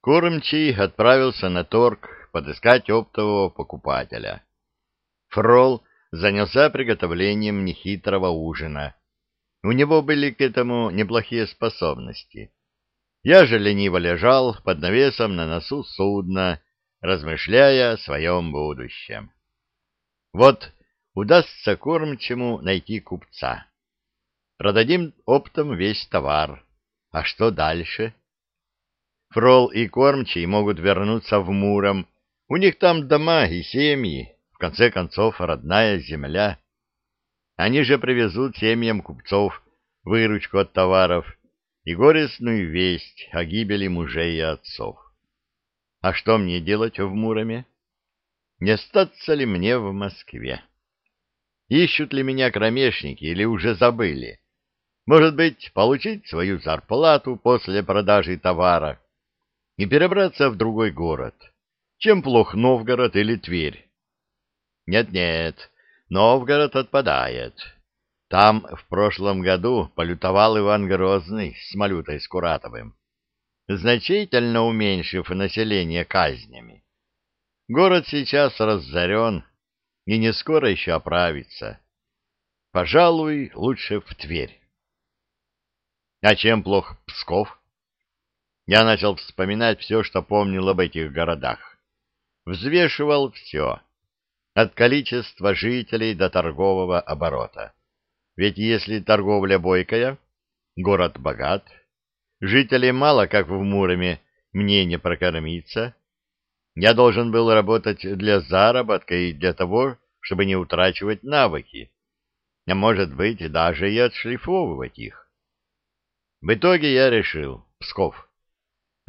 Кормчий отправился на торг подыскать оптового покупателя. Фрол занялся приготовлением нехитрого ужина. У него были к этому неплохие способности. Я же лениво лежал под навесом на носу судна, размышляя о своем будущем. Вот удастся кормчему найти купца. Продадим оптом весь товар. А что дальше? Фрол и кормчий могут вернуться в Муром. У них там дома и семьи, в конце концов, родная земля. Они же привезут семьям купцов выручку от товаров и горестную весть о гибели мужей и отцов. А что мне делать в Муроме? Не остаться ли мне в Москве? Ищут ли меня кромешники или уже забыли? Может быть, получить свою зарплату после продажи товара и перебраться в другой город? Чем плох Новгород или Тверь? Нет-нет, Новгород отпадает. Там в прошлом году полютовал Иван Грозный с Малютой Скуратовым значительно уменьшив население казнями. Город сейчас разорен и не скоро еще оправится. Пожалуй, лучше в Тверь. А чем плох Псков? Я начал вспоминать все, что помнил об этих городах. Взвешивал все, от количества жителей до торгового оборота. Ведь если торговля бойкая, город богат, Жителей мало, как в Муроме, мне не прокормиться. Я должен был работать для заработка и для того, чтобы не утрачивать навыки, а может быть, даже и отшлифовывать их. В итоге я решил, Псков.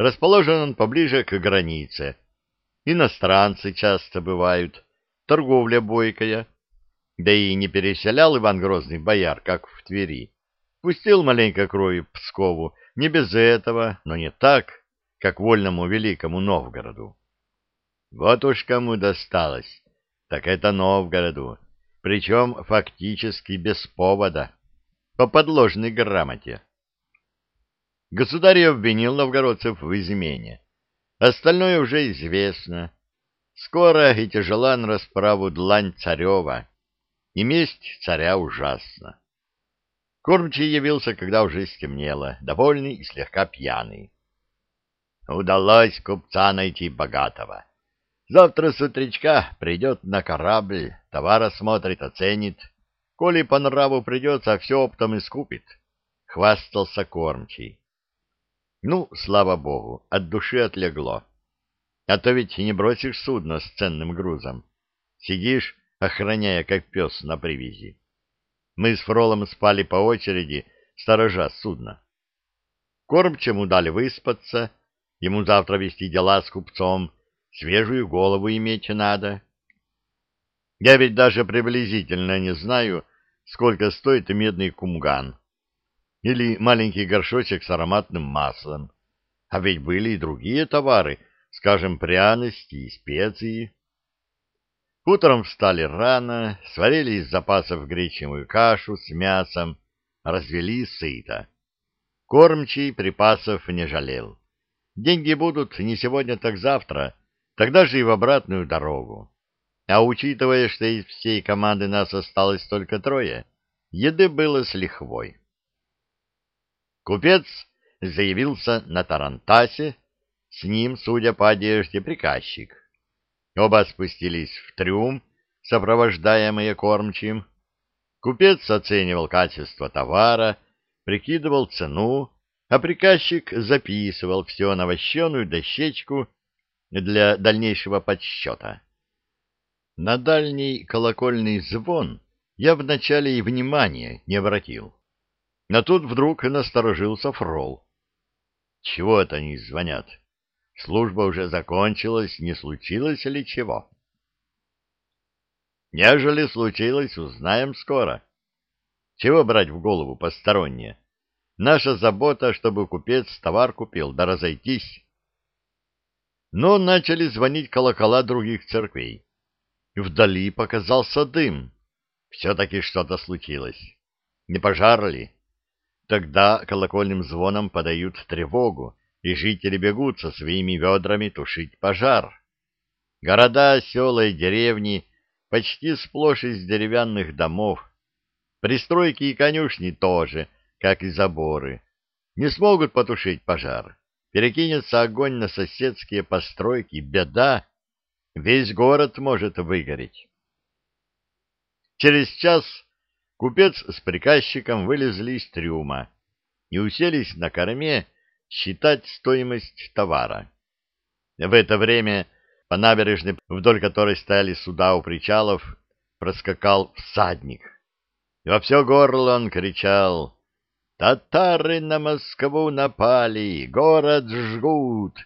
Расположен он поближе к границе. Иностранцы часто бывают, торговля бойкая. Да и не переселял Иван Грозный бояр, как в Твери. Пустил маленько крови Пскову, не без этого, но не так, как вольному великому Новгороду. Вот уж кому досталось, так это Новгороду, причем фактически без повода, по подложной грамоте. Государь обвинил новгородцев в измене. Остальное уже известно. Скоро и тяжела на расправу длань царева, и месть царя ужасна. Кормчий явился, когда уже стемнело, довольный и слегка пьяный. Удалось купца найти богатого. Завтра с утречка придет на корабль, товар осмотрит, оценит. Коли по нраву придется, все оптом искупит. Хвастался кормчий. Ну, слава богу, от души отлегло. А то ведь не бросишь судно с ценным грузом. Сидишь, охраняя, как пес на привязи. Мы с Фролом спали по очереди, сторожа судна. Кормчему дали выспаться, ему завтра вести дела с купцом, свежую голову иметь надо. Я ведь даже приблизительно не знаю, сколько стоит медный кумган или маленький горшочек с ароматным маслом. А ведь были и другие товары, скажем, пряности и специи. Утром встали рано, сварили из запасов гречневую кашу с мясом, развели сыто. Кормчий припасов не жалел. Деньги будут не сегодня, так завтра, тогда же и в обратную дорогу. А учитывая, что из всей команды нас осталось только трое, еды было с лихвой. Купец заявился на Тарантасе, с ним, судя по одежде, приказчик. Оба спустились в трюм, сопровождаемые кормчим. Купец оценивал качество товара, прикидывал цену, а приказчик записывал все на вощеную дощечку для дальнейшего подсчета. На дальний колокольный звон я вначале и внимания не обратил. Но тут вдруг насторожился фрол. Чего это они звонят? Служба уже закончилась, не случилось ли чего? Нежели случилось, узнаем скоро. Чего брать в голову постороннее? Наша забота, чтобы купец товар купил, да разойтись. Но начали звонить колокола других церквей. Вдали показался дым. Все-таки что-то случилось. Не пожар ли? Тогда колокольным звоном подают тревогу, и жители бегут со своими ведрами тушить пожар. Города, села и деревни почти сплошь из деревянных домов. Пристройки и конюшни тоже, как и заборы. Не смогут потушить пожар. Перекинется огонь на соседские постройки. Беда. Весь город может выгореть. Через час купец с приказчиком вылезли из трюма и уселись на корме считать стоимость товара. В это время по набережной, вдоль которой стояли суда у причалов, проскакал всадник. Во все горло он кричал «Татары на Москву напали, город жгут,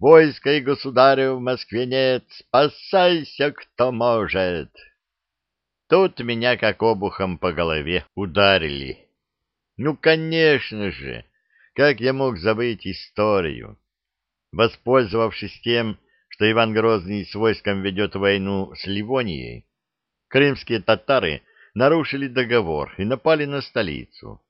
войска и государя в Москве нет, спасайся, кто может!» Тут меня как обухом по голове ударили. Ну, конечно же, как я мог забыть историю? Воспользовавшись тем, что Иван Грозный с войском ведет войну с Ливонией, крымские татары нарушили договор и напали на столицу.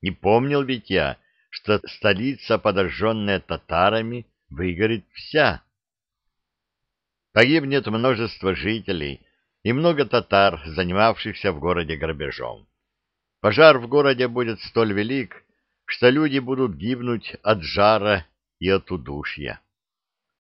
Не помнил ведь я, что столица, подожженная татарами, выгорит вся. Погибнет множество жителей и много татар, занимавшихся в городе грабежом. Пожар в городе будет столь велик, что люди будут гибнуть от жара и от удушья.